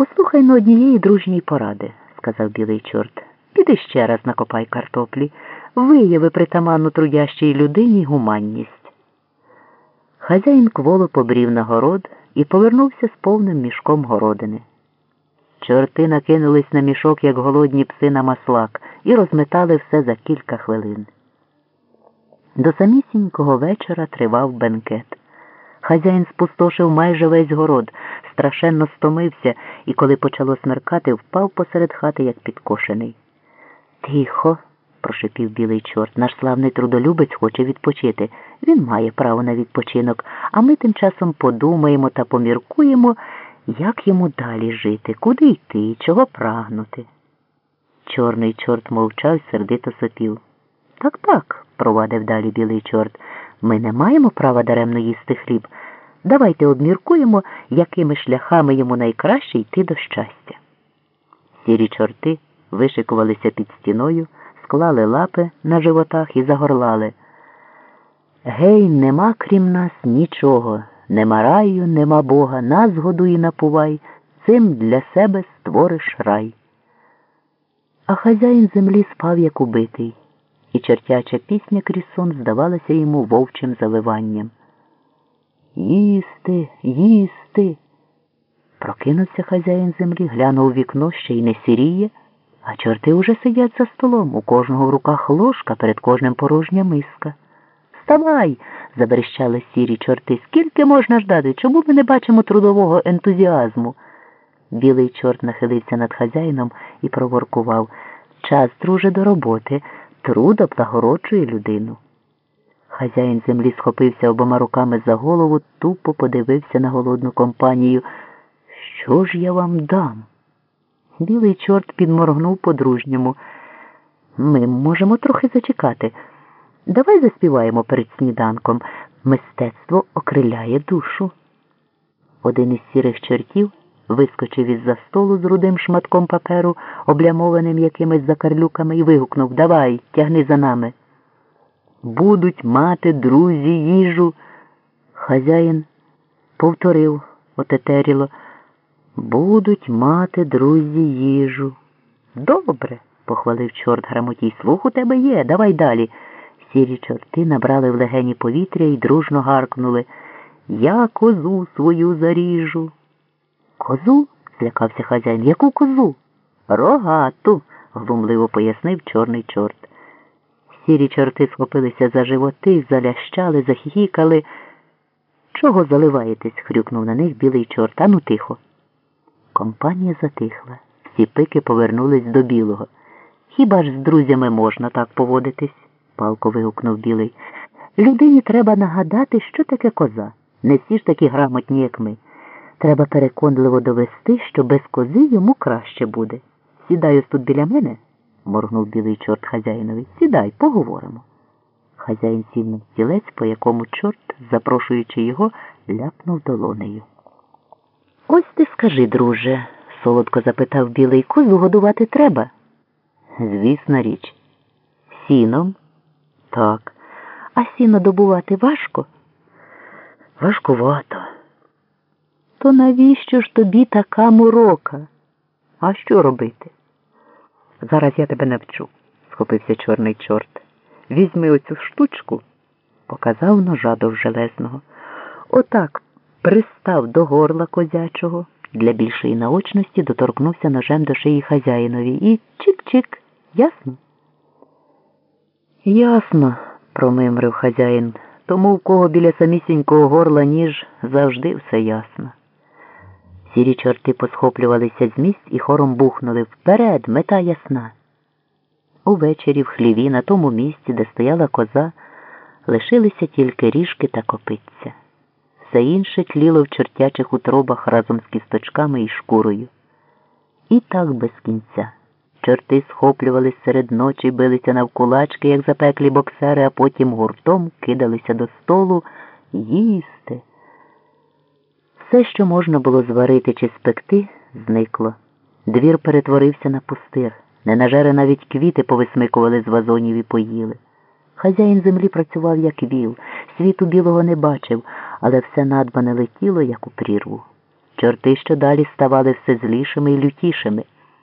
Послухай на однієї дружньої поради, сказав білий чорт. Піди ще раз накопай картоплі, вияви притаманну трудящій людині гуманність. Хазяїн кволо побрів на город і повернувся з повним мішком городини. Чорти накинулись на мішок, як голодні пси на маслак, і розметали все за кілька хвилин. До самісінького вечора тривав бенкет. Хазяїн спустошив майже весь город, страшенно стомився і, коли почало смеркати, впав посеред хати, як підкошений. Тихо, прошепів білий чорт, наш славний трудолюбець хоче відпочити. Він має право на відпочинок, а ми тим часом подумаємо та поміркуємо, як йому далі жити, куди йти, чого прагнути. Чорний чорт мовчав, і сердито сопів. Так, так, провадив далі білий чорт. Ми не маємо права даремно їсти хліб. Давайте обміркуємо, якими шляхами йому найкраще йти до щастя. Сірі чорти вишикувалися під стіною, склали лапи на животах і загорлали. Гей, нема крім нас нічого, нема раю, нема Бога, нас годуй і напувай, цим для себе створиш рай. А хазяїн землі спав, як убитий і чертяча пісня крізь сон здавалася йому вовчим завиванням. Їсти, їсти. Прокинувся хазяїн землі, глянув у вікно ще й не сіріє, а чорти уже сидять за столом, у кожного в руках ложка, перед кожним порожня миска. Вставай, заберещали сірі чорти. Скільки можна ждати? Чому ми не бачимо трудового ентузіазму? Білий чорт нахилився над хазяїном і проворкував. Час, друже, до роботи. Труд облагороджує людину. Хазяїн землі схопився обома руками за голову, тупо подивився на голодну компанію. Що ж я вам дам? Білий чорт підморгнув по-дружньому. Ми можемо трохи зачекати. Давай заспіваємо перед сніданком. Мистецтво окриляє душу. Один із сірих чортів вискочив із за столу з рудим шматком паперу, облямованим якимись закарлюками, і вигукнув Давай, тягни за нами. Будуть мати друзі їжу. Хазяїн повторив отетеріло. Будуть мати друзі їжу. Добре, похвалив чорт грамотій. Слух у тебе є. Давай далі. Сірі чорти набрали в легені повітря і дружно гаркнули. Я козу свою заріжу. Козу? злякався хазяїн. Яку козу? Рогату, глумливо пояснив чорний чорт. Сірі чорти схопилися за животи, залящали, захихікали. Чого заливаєтесь? хрюкнув на них білий чорт. Ану тихо. Компанія затихла. Всі пики повернулись до білого. Хіба ж з друзями можна так поводитись? палко вигукнув білий. Людині треба нагадати, що таке коза. Не всі ж такі грамотні, як ми. Треба переконливо довести, що без кози йому краще буде. Сідай ось тут біля мене, моргнув білий чорт хазяїнові. Сідай, поговоримо. Хазяїн сів на стілець, по якому чорт, запрошуючи його, ляпнув долонею. Ось ти скажи, друже, солодко запитав білий, козу годувати треба. Звісна річ. Сіном? Так. А сіно добувати важко? Важкувато. То навіщо ж тобі така морока? А що робити? Зараз я тебе навчу, схопився чорний чорт. Візьми оцю штучку, показав ножа довжелезного. Отак пристав до горла козячого, для більшої наочності доторкнувся ножем до шиї хазяїнові і чик-чик, ясно? Ясно, промимрив хазяїн. Тому в кого біля самісінького горла ніж завжди все ясно. Сірі чорти посхоплювалися з місць і хором бухнули вперед, мета ясна. Увечері в хліві, на тому місці, де стояла коза, лишилися тільки ріжки та копиця. Все інше тліло в чортячих утробах разом з кісточками і шкурою. І так без кінця. Чорти схоплювались серед ночі, билися навкулачки, як запеклі боксери, а потім гуртом кидалися до столу їсти. Все, що можна було зварити чи спекти, зникло. Двір перетворився на пустир. Ненажери навіть квіти повисмикували з вазонів і поїли. Хазяїн землі працював, як віл, світу білого не бачив, але все надбане летіло, як у прірву. Чорти що далі ставали все злішими і лютішими.